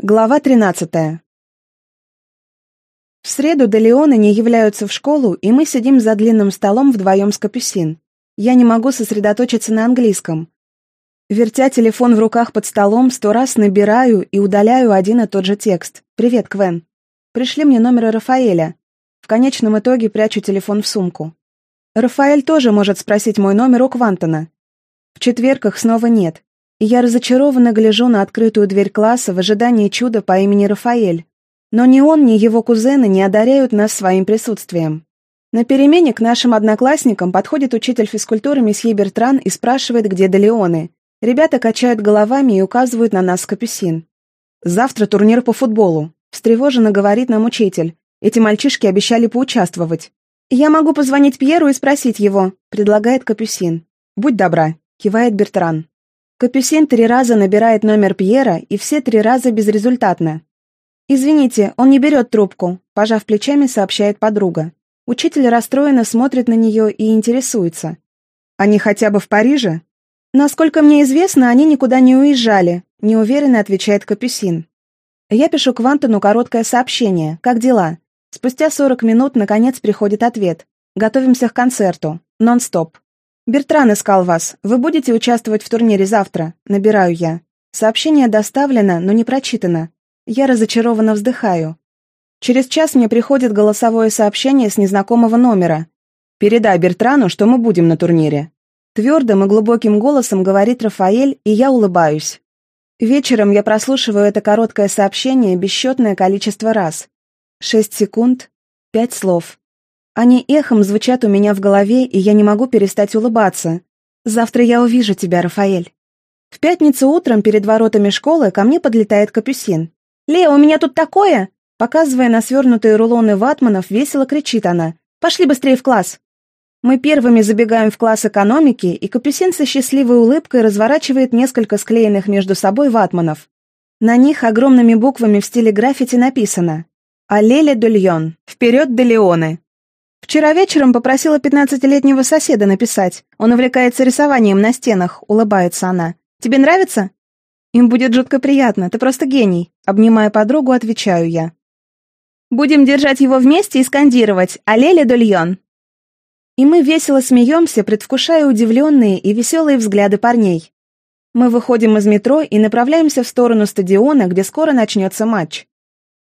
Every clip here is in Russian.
Глава 13. В среду Делеоны не являются в школу, и мы сидим за длинным столом вдвоем с Капюсин. Я не могу сосредоточиться на английском. Вертя телефон в руках под столом, сто раз набираю и удаляю один и тот же текст. «Привет, Квен. Пришли мне номер Рафаэля. В конечном итоге прячу телефон в сумку. Рафаэль тоже может спросить мой номер у Квантона. В четверг снова нет я разочарованно гляжу на открытую дверь класса в ожидании чуда по имени Рафаэль. Но ни он, ни его кузены не одаряют нас своим присутствием. На перемене к нашим одноклассникам подходит учитель физкультуры месье Бертран и спрашивает, где Делеоны. Ребята качают головами и указывают на нас Капюсин. «Завтра турнир по футболу», — встревоженно говорит нам учитель. «Эти мальчишки обещали поучаствовать». «Я могу позвонить Пьеру и спросить его», — предлагает Капюсин. «Будь добра», — кивает Бертран. Капюсин три раза набирает номер Пьера, и все три раза безрезультатно. «Извините, он не берет трубку», – пожав плечами, сообщает подруга. Учитель расстроенно смотрит на нее и интересуется. «Они хотя бы в Париже?» «Насколько мне известно, они никуда не уезжали», – неуверенно отвечает Капюсин. Я пишу Квантону короткое сообщение. «Как дела?» Спустя 40 минут, наконец, приходит ответ. «Готовимся к концерту. Нон-стоп». «Бертран искал вас. Вы будете участвовать в турнире завтра?» Набираю я. Сообщение доставлено, но не прочитано. Я разочарованно вздыхаю. Через час мне приходит голосовое сообщение с незнакомого номера. «Передай Бертрану, что мы будем на турнире». Твердым и глубоким голосом говорит Рафаэль, и я улыбаюсь. Вечером я прослушиваю это короткое сообщение бесчетное количество раз. Шесть секунд, пять слов. Они эхом звучат у меня в голове, и я не могу перестать улыбаться. Завтра я увижу тебя, Рафаэль. В пятницу утром перед воротами школы ко мне подлетает капюсин. «Лео, у меня тут такое!» Показывая на свернутые рулоны ватманов, весело кричит она. «Пошли быстрее в класс!» Мы первыми забегаем в класс экономики, и Капюсин со счастливой улыбкой разворачивает несколько склеенных между собой ватманов. На них огромными буквами в стиле граффити написано «Аллеле Дульон! Вперед, Делеоны!» Вчера вечером попросила пятнадцатилетнего соседа написать. Он увлекается рисованием на стенах, улыбается она. Тебе нравится? Им будет жутко приятно, ты просто гений. Обнимая подругу, отвечаю я. Будем держать его вместе и скандировать «Аллеле Дульон!» И мы весело смеемся, предвкушая удивленные и веселые взгляды парней. Мы выходим из метро и направляемся в сторону стадиона, где скоро начнется матч.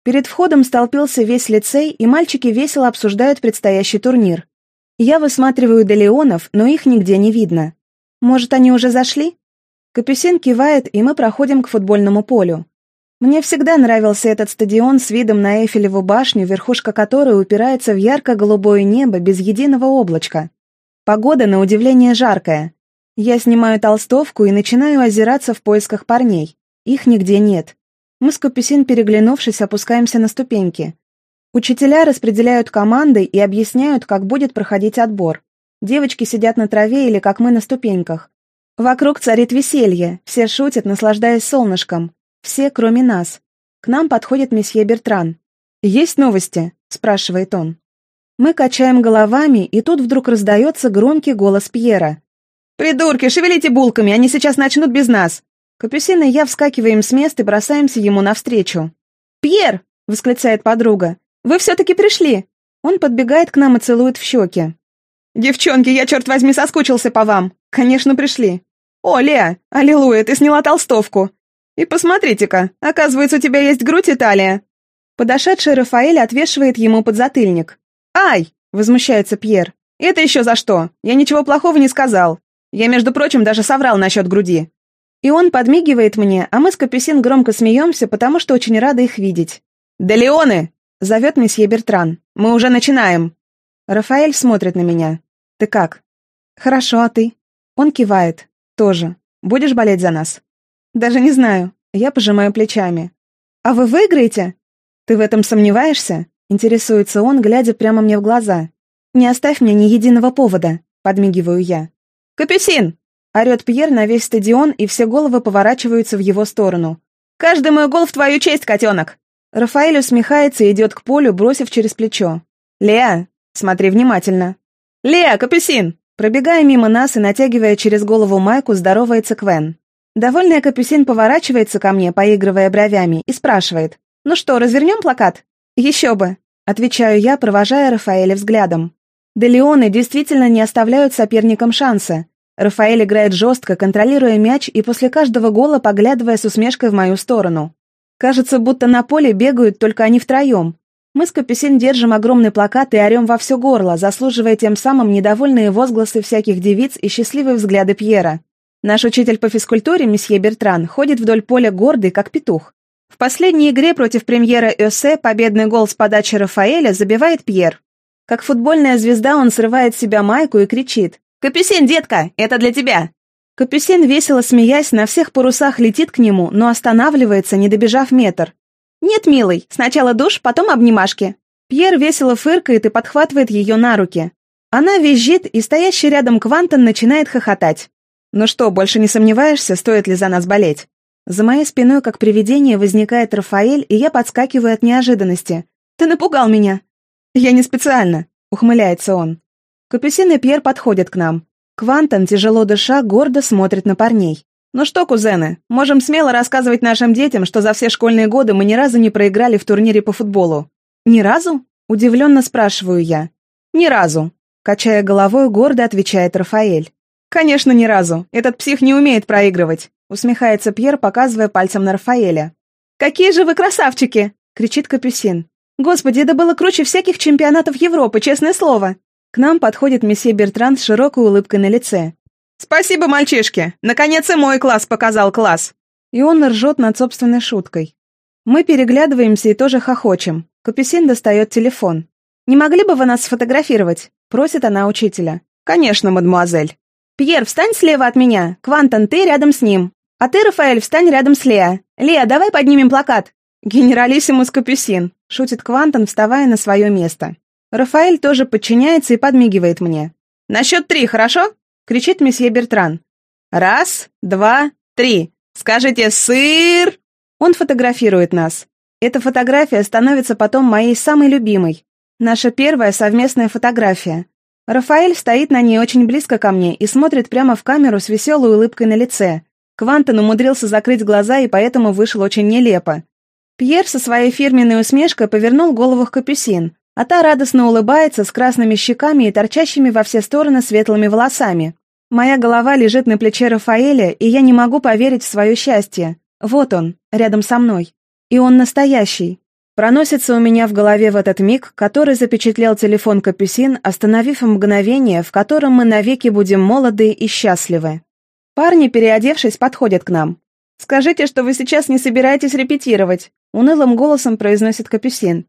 Перед входом столпился весь лицей, и мальчики весело обсуждают предстоящий турнир. Я высматриваю Делеонов, но их нигде не видно. Может, они уже зашли? Капюсин кивает, и мы проходим к футбольному полю. Мне всегда нравился этот стадион с видом на Эйфелеву башню, верхушка которой упирается в ярко-голубое небо без единого облачка. Погода, на удивление, жаркая. Я снимаю толстовку и начинаю озираться в поисках парней. Их нигде нет. Мы с Капюсин, переглянувшись, опускаемся на ступеньки. Учителя распределяют команды и объясняют, как будет проходить отбор. Девочки сидят на траве или как мы на ступеньках. Вокруг царит веселье, все шутят, наслаждаясь солнышком. Все, кроме нас. К нам подходит месье Бертран. «Есть новости?» – спрашивает он. Мы качаем головами, и тут вдруг раздается громкий голос Пьера. «Придурки, шевелите булками, они сейчас начнут без нас!» Капюсин и я вскакиваем с места и бросаемся ему навстречу. «Пьер!» — восклицает подруга. «Вы все-таки пришли!» Он подбегает к нам и целует в щеки. «Девчонки, я, черт возьми, соскучился по вам! Конечно, пришли!» «О, Леа! Аллилуйя, ты сняла толстовку!» «И посмотрите-ка, оказывается, у тебя есть грудь и талия!» Подошедший Рафаэль отвешивает ему подзатыльник. «Ай!» — возмущается Пьер. «Это еще за что? Я ничего плохого не сказал. Я, между прочим, даже соврал насчет груди. И он подмигивает мне, а мы с Капюсин громко смеемся, потому что очень рады их видеть. «Да Леоны!» — зовет месье Бертран. «Мы уже начинаем!» Рафаэль смотрит на меня. «Ты как?» «Хорошо, а ты?» Он кивает. «Тоже. Будешь болеть за нас?» «Даже не знаю». Я пожимаю плечами. «А вы выиграете?» «Ты в этом сомневаешься?» Интересуется он, глядя прямо мне в глаза. «Не оставь мне ни единого повода», — подмигиваю я. «Капюсин!» Орет Пьер на весь стадион, и все головы поворачиваются в его сторону. «Каждый мой гол в твою честь, котенок!» Рафаэль усмехается и идет к полю, бросив через плечо. «Леа, смотри внимательно!» «Леа, капюсин!» Пробегая мимо нас и натягивая через голову майку, здоровается Квен. Довольная Капюсин поворачивается ко мне, поигрывая бровями, и спрашивает. «Ну что, развернем плакат?» «Еще бы!» — отвечаю я, провожая Рафаэля взглядом. Да Леоны действительно не оставляют соперникам шанса. Рафаэль играет жестко, контролируя мяч и после каждого гола поглядывая с усмешкой в мою сторону. Кажется, будто на поле бегают только они втроем. Мы с Капюсин держим огромный плакат и орем во все горло, заслуживая тем самым недовольные возгласы всяких девиц и счастливые взгляды Пьера. Наш учитель по физкультуре, месье Бертран, ходит вдоль поля гордый, как петух. В последней игре против премьера Эссе победный гол с подачи Рафаэля забивает Пьер. Как футбольная звезда он срывает с себя майку и кричит «Капюсин, детка, это для тебя!» Капюсин, весело смеясь, на всех парусах летит к нему, но останавливается, не добежав метр. «Нет, милый, сначала душ, потом обнимашки». Пьер весело фыркает и подхватывает ее на руки. Она визжит, и стоящий рядом Квантон начинает хохотать. «Ну что, больше не сомневаешься, стоит ли за нас болеть?» За моей спиной, как привидение, возникает Рафаэль, и я подскакиваю от неожиданности. «Ты напугал меня!» «Я не специально», — ухмыляется он. Капюсин и Пьер подходят к нам. Квантон, тяжело дыша, гордо смотрит на парней. «Ну что, кузены, можем смело рассказывать нашим детям, что за все школьные годы мы ни разу не проиграли в турнире по футболу». «Ни разу?» — удивленно спрашиваю я. «Ни разу», — качая головой, гордо отвечает Рафаэль. «Конечно, ни разу. Этот псих не умеет проигрывать», — усмехается Пьер, показывая пальцем на Рафаэля. «Какие же вы красавчики!» — кричит Капюсин. Господи, это было круче всяких чемпионатов Европы, честное слово. К нам подходит месье Бертран с широкой улыбкой на лице. «Спасибо, мальчишки! Наконец и мой класс показал класс!» И он ржет над собственной шуткой. Мы переглядываемся и тоже хохочем. Капюсин достает телефон. «Не могли бы вы нас сфотографировать?» — просит она учителя. «Конечно, мадемуазель». «Пьер, встань слева от меня. Квантон, ты рядом с ним. А ты, Рафаэль, встань рядом с Леа. Леа, давай поднимем плакат. Генералиссимус Капюсин шутит Квантон, вставая на свое место. Рафаэль тоже подчиняется и подмигивает мне. «На счет три, хорошо?» — кричит месье Бертран. «Раз, два, три. Скажите «сыр». Он фотографирует нас. Эта фотография становится потом моей самой любимой. Наша первая совместная фотография. Рафаэль стоит на ней очень близко ко мне и смотрит прямо в камеру с веселой улыбкой на лице. Квантон умудрился закрыть глаза и поэтому вышел очень нелепо. Пьер со своей фирменной усмешкой повернул голову к Капюсин, а та радостно улыбается с красными щеками и торчащими во все стороны светлыми волосами. Моя голова лежит на плече Рафаэля, и я не могу поверить в свое счастье. Вот он, рядом со мной. И он настоящий. Проносится у меня в голове в этот миг, который запечатлел телефон Капюсин, остановив мгновение, в котором мы навеки будем молоды и счастливы. Парни, переодевшись, подходят к нам. «Скажите, что вы сейчас не собираетесь репетировать», — унылым голосом произносит Капюсин.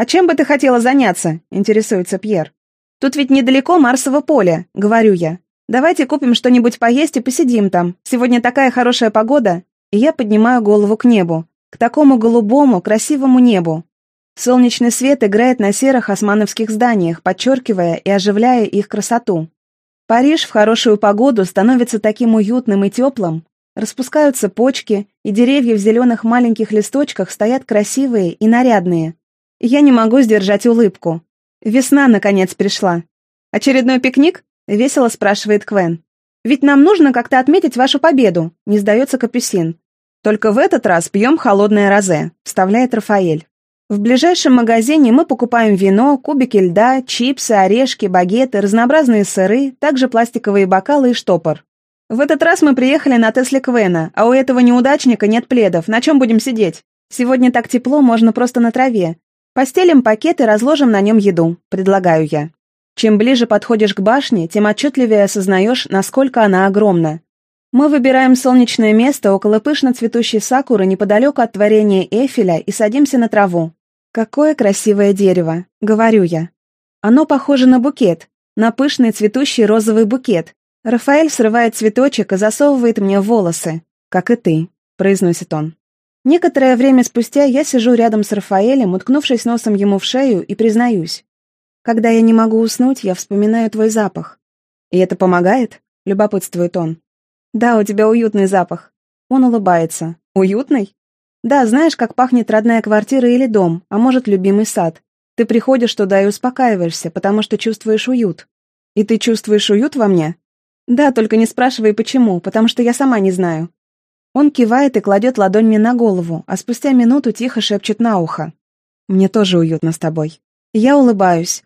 «А чем бы ты хотела заняться?» — интересуется Пьер. «Тут ведь недалеко Марсово поле», — говорю я. «Давайте купим что-нибудь поесть и посидим там. Сегодня такая хорошая погода». И я поднимаю голову к небу, к такому голубому, красивому небу. Солнечный свет играет на серых османовских зданиях, подчеркивая и оживляя их красоту. Париж в хорошую погоду становится таким уютным и теплым, Распускаются почки, и деревья в зеленых маленьких листочках стоят красивые и нарядные. Я не могу сдержать улыбку. Весна, наконец, пришла. «Очередной пикник?» — весело спрашивает Квен. «Ведь нам нужно как-то отметить вашу победу», — не сдается Капюсин. «Только в этот раз пьем холодное розе», — вставляет Рафаэль. В ближайшем магазине мы покупаем вино, кубики льда, чипсы, орешки, багеты, разнообразные сыры, также пластиковые бокалы и штопор. В этот раз мы приехали на Тесле Квена, а у этого неудачника нет пледов. На чем будем сидеть? Сегодня так тепло, можно просто на траве. Постелим пакет и разложим на нем еду, предлагаю я. Чем ближе подходишь к башне, тем отчетливее осознаешь, насколько она огромна. Мы выбираем солнечное место около пышно цветущей сакуры неподалеку от творения Эфеля и садимся на траву. «Какое красивое дерево», — говорю я. Оно похоже на букет, на пышный цветущий розовый букет, Рафаэль срывает цветочек и засовывает мне волосы. «Как и ты», — произносит он. Некоторое время спустя я сижу рядом с Рафаэлем, уткнувшись носом ему в шею, и признаюсь. Когда я не могу уснуть, я вспоминаю твой запах. «И это помогает?» — любопытствует он. «Да, у тебя уютный запах». Он улыбается. «Уютный?» «Да, знаешь, как пахнет родная квартира или дом, а может, любимый сад. Ты приходишь туда и успокаиваешься, потому что чувствуешь уют. И ты чувствуешь уют во мне?» «Да, только не спрашивай, почему, потому что я сама не знаю». Он кивает и кладет ладонь мне на голову, а спустя минуту тихо шепчет на ухо. «Мне тоже уютно с тобой». Я улыбаюсь.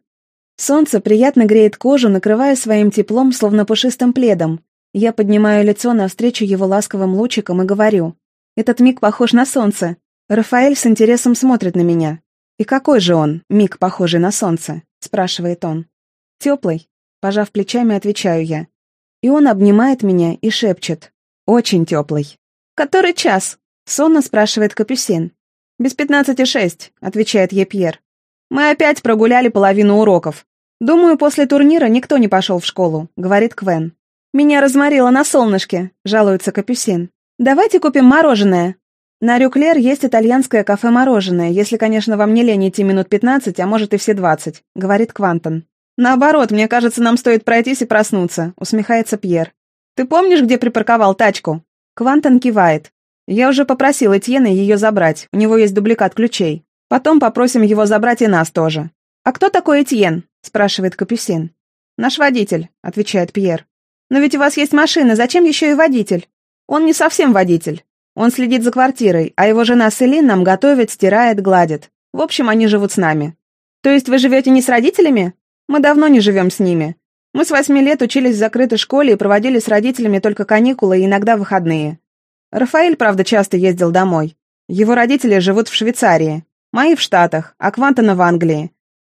Солнце приятно греет кожу, накрывая своим теплом, словно пушистым пледом. Я поднимаю лицо навстречу его ласковым лучикам и говорю. «Этот миг похож на солнце». Рафаэль с интересом смотрит на меня. «И какой же он, миг, похожий на солнце?» — спрашивает он. «Теплый», — пожав плечами, отвечаю я. И он обнимает меня и шепчет. «Очень теплый». «Который час?» — сонно спрашивает Капюсин. «Без пятнадцати шесть», — отвечает Епьер. «Мы опять прогуляли половину уроков. Думаю, после турнира никто не пошел в школу», — говорит Квен. «Меня разморило на солнышке», — жалуется Капюсин. «Давайте купим мороженое». На Рюклер есть итальянское кафе-мороженое, если, конечно, вам не лень идти минут пятнадцать, а может и все двадцать», — говорит Квантон. «Наоборот, мне кажется, нам стоит пройтись и проснуться», — усмехается Пьер. «Ты помнишь, где припарковал тачку?» Квантон кивает. «Я уже попросил Этьена ее забрать, у него есть дубликат ключей. Потом попросим его забрать и нас тоже». «А кто такой Этьен?» — спрашивает Капюсин. «Наш водитель», — отвечает Пьер. «Но ведь у вас есть машина, зачем еще и водитель?» «Он не совсем водитель. Он следит за квартирой, а его жена Селин нам готовит, стирает, гладит. В общем, они живут с нами». «То есть вы живете не с родителями?» «Мы давно не живем с ними. Мы с восьми лет учились в закрытой школе и проводили с родителями только каникулы и иногда выходные. Рафаэль, правда, часто ездил домой. Его родители живут в Швейцарии, мои в Штатах, а Квантона в Англии.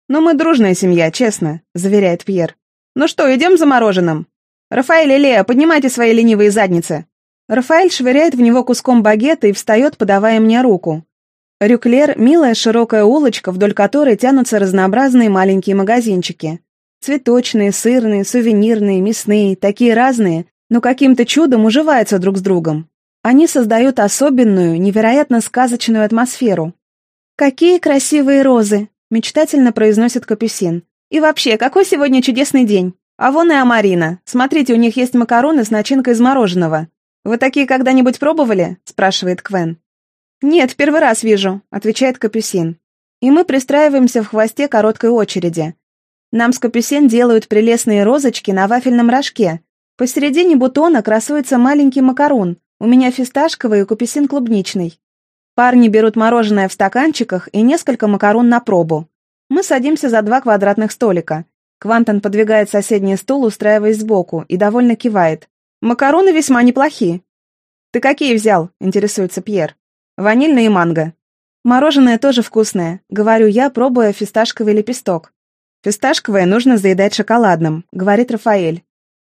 Но мы дружная семья, честно», — заверяет Пьер. «Ну что, идем за мороженым?» «Рафаэль и Лея, поднимайте свои ленивые задницы!» Рафаэль швыряет в него куском багета и встает, подавая мне руку. Рюклер — милая широкая улочка, вдоль которой тянутся разнообразные маленькие магазинчики. Цветочные, сырные, сувенирные, мясные, такие разные, но каким-то чудом уживаются друг с другом. Они создают особенную, невероятно сказочную атмосферу. «Какие красивые розы!» — мечтательно произносит Капюсин. «И вообще, какой сегодня чудесный день! А вон и Амарина. Смотрите, у них есть макароны с начинкой из мороженого. Вы такие когда-нибудь пробовали?» — спрашивает Квен. «Нет, первый раз вижу», — отвечает Капюсин. И мы пристраиваемся в хвосте короткой очереди. Нам с Капюсин делают прелестные розочки на вафельном рожке. Посередине бутона красуется маленький макарон. У меня фисташковый и Капюсин клубничный. Парни берут мороженое в стаканчиках и несколько макарон на пробу. Мы садимся за два квадратных столика. Квантон подвигает соседний стул, устраиваясь сбоку, и довольно кивает. «Макароны весьма неплохи». «Ты какие взял?» — интересуется Пьер. «Ванильный и манго». «Мороженое тоже вкусное», — говорю я, пробуя фисташковый лепесток. «Фисташковое нужно заедать шоколадным», — говорит Рафаэль.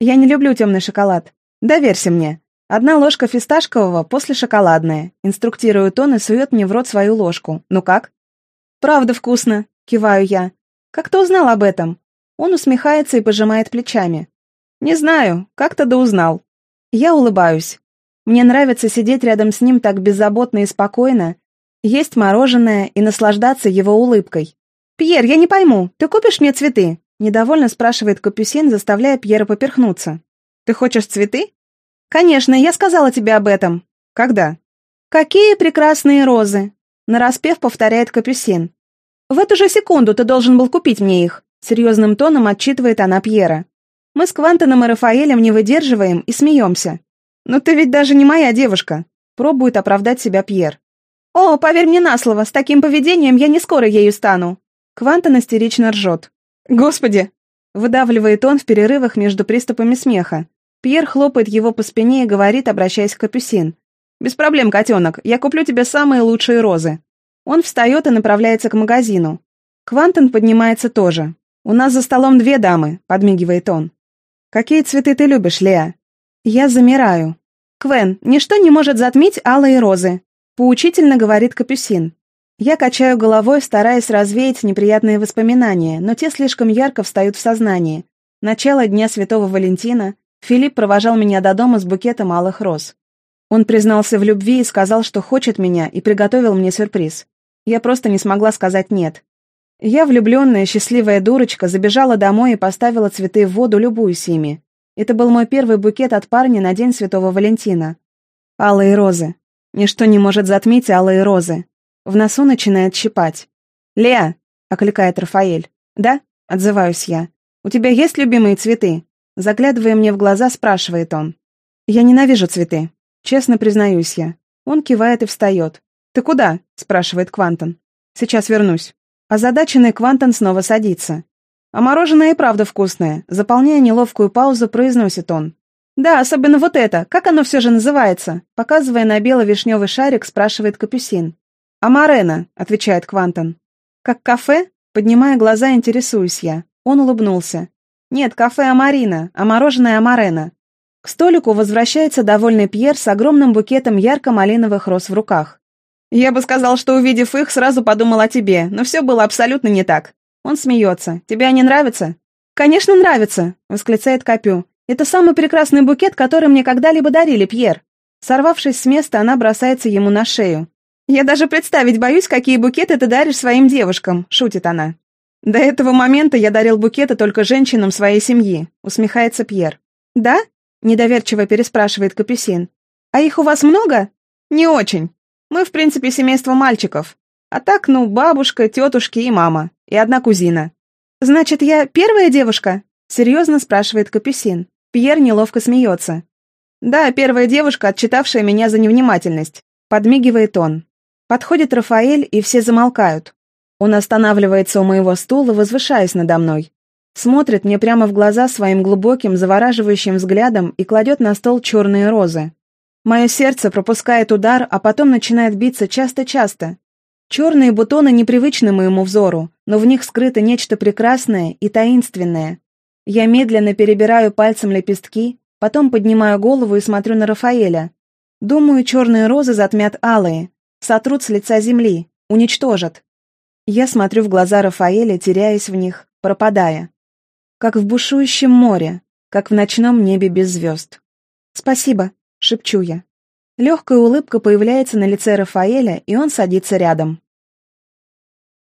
«Я не люблю темный шоколад. Доверься мне. Одна ложка фисташкового, после шоколадное. Инструктирует он и сует мне в рот свою ложку. Ну как?» «Правда вкусно», — киваю я. «Как ты узнал об этом?» Он усмехается и пожимает плечами. «Не знаю, как-то да узнал». Я улыбаюсь. Мне нравится сидеть рядом с ним так беззаботно и спокойно, есть мороженое и наслаждаться его улыбкой. «Пьер, я не пойму, ты купишь мне цветы?» Недовольно спрашивает Капюсин, заставляя Пьера поперхнуться. «Ты хочешь цветы?» «Конечно, я сказала тебе об этом». «Когда?» «Какие прекрасные розы!» Нараспев повторяет Капюсин. «В эту же секунду ты должен был купить мне их», серьезным тоном отчитывает она Пьера. Мы с Квантоном и Рафаэлем не выдерживаем и смеемся. «Но ты ведь даже не моя девушка», пробует оправдать себя Пьер. «О, поверь мне на слово, с таким поведением я не скоро ею стану», Квантон истерично ржет. «Господи!» Выдавливает он в перерывах между приступами смеха. Пьер хлопает его по спине и говорит, обращаясь к Капюсин. «Без проблем, котенок, я куплю тебе самые лучшие розы». Он встает и направляется к магазину. Квантон поднимается тоже. «У нас за столом две дамы», — подмигивает он. «Какие цветы ты любишь, Леа?» Я замираю. «Квен, ничто не может затмить алые розы», — поучительно говорит Капюсин. Я качаю головой, стараясь развеять неприятные воспоминания, но те слишком ярко встают в сознании. Начало Дня Святого Валентина. Филипп провожал меня до дома с букетом алых роз. Он признался в любви и сказал, что хочет меня, и приготовил мне сюрприз. Я просто не смогла сказать «нет». Я, влюбленная, счастливая дурочка, забежала домой и поставила цветы в воду, любуясь ими. Это был мой первый букет от парня на День Святого Валентина. Алые розы. Ничто не может затмить алые розы. В носу начинает щипать. «Леа!» — окликает Рафаэль. «Да?» — отзываюсь я. «У тебя есть любимые цветы?» Заглядывая мне в глаза, спрашивает он. «Я ненавижу цветы». Честно признаюсь я. Он кивает и встает. «Ты куда?» — спрашивает Квантон. «Сейчас вернусь». Озадаченный Квантон снова садится. «А мороженое и правда вкусное», — заполняя неловкую паузу, произносит он. «Да, особенно вот это. Как оно все же называется?» Показывая на бело-вишневый шарик, спрашивает Капюсин. «Амарена», — отвечает Квантон. «Как кафе?» Поднимая глаза, интересуюсь я. Он улыбнулся. «Нет, кафе Амарина, а мороженое Амарена». К столику возвращается довольный Пьер с огромным букетом ярко-малиновых роз в руках. «Я бы сказал, что, увидев их, сразу подумал о тебе, но все было абсолютно не так». Он смеется. «Тебе они нравятся?» «Конечно, нравятся!» — восклицает Копю. «Это самый прекрасный букет, который мне когда-либо дарили, Пьер». Сорвавшись с места, она бросается ему на шею. «Я даже представить боюсь, какие букеты ты даришь своим девушкам», — шутит она. «До этого момента я дарил букеты только женщинам своей семьи», — усмехается Пьер. «Да?» — недоверчиво переспрашивает Капюсин. «А их у вас много?» «Не очень. Мы, в принципе, семейство мальчиков. А так, ну, бабушка, тетушки и мама. И одна кузина». «Значит, я первая девушка?» — серьезно спрашивает Капюсин. Пьер неловко смеется. «Да, первая девушка, отчитавшая меня за невнимательность», — подмигивает он. Подходит Рафаэль, и все замолкают. Он останавливается у моего стула, возвышаясь надо мной. Смотрит мне прямо в глаза своим глубоким, завораживающим взглядом и кладет на стол черные розы. Мое сердце пропускает удар, а потом начинает биться часто-часто. Черные бутоны непривычны моему взору, но в них скрыто нечто прекрасное и таинственное. Я медленно перебираю пальцем лепестки, потом поднимаю голову и смотрю на Рафаэля. Думаю, черные розы затмят алые, Сотрут с лица земли, уничтожат. Я смотрю в глаза Рафаэля, теряясь в них, пропадая. Как в бушующем море, как в ночном небе без звезд. «Спасибо», — шепчу я. Легкая улыбка появляется на лице Рафаэля, и он садится рядом.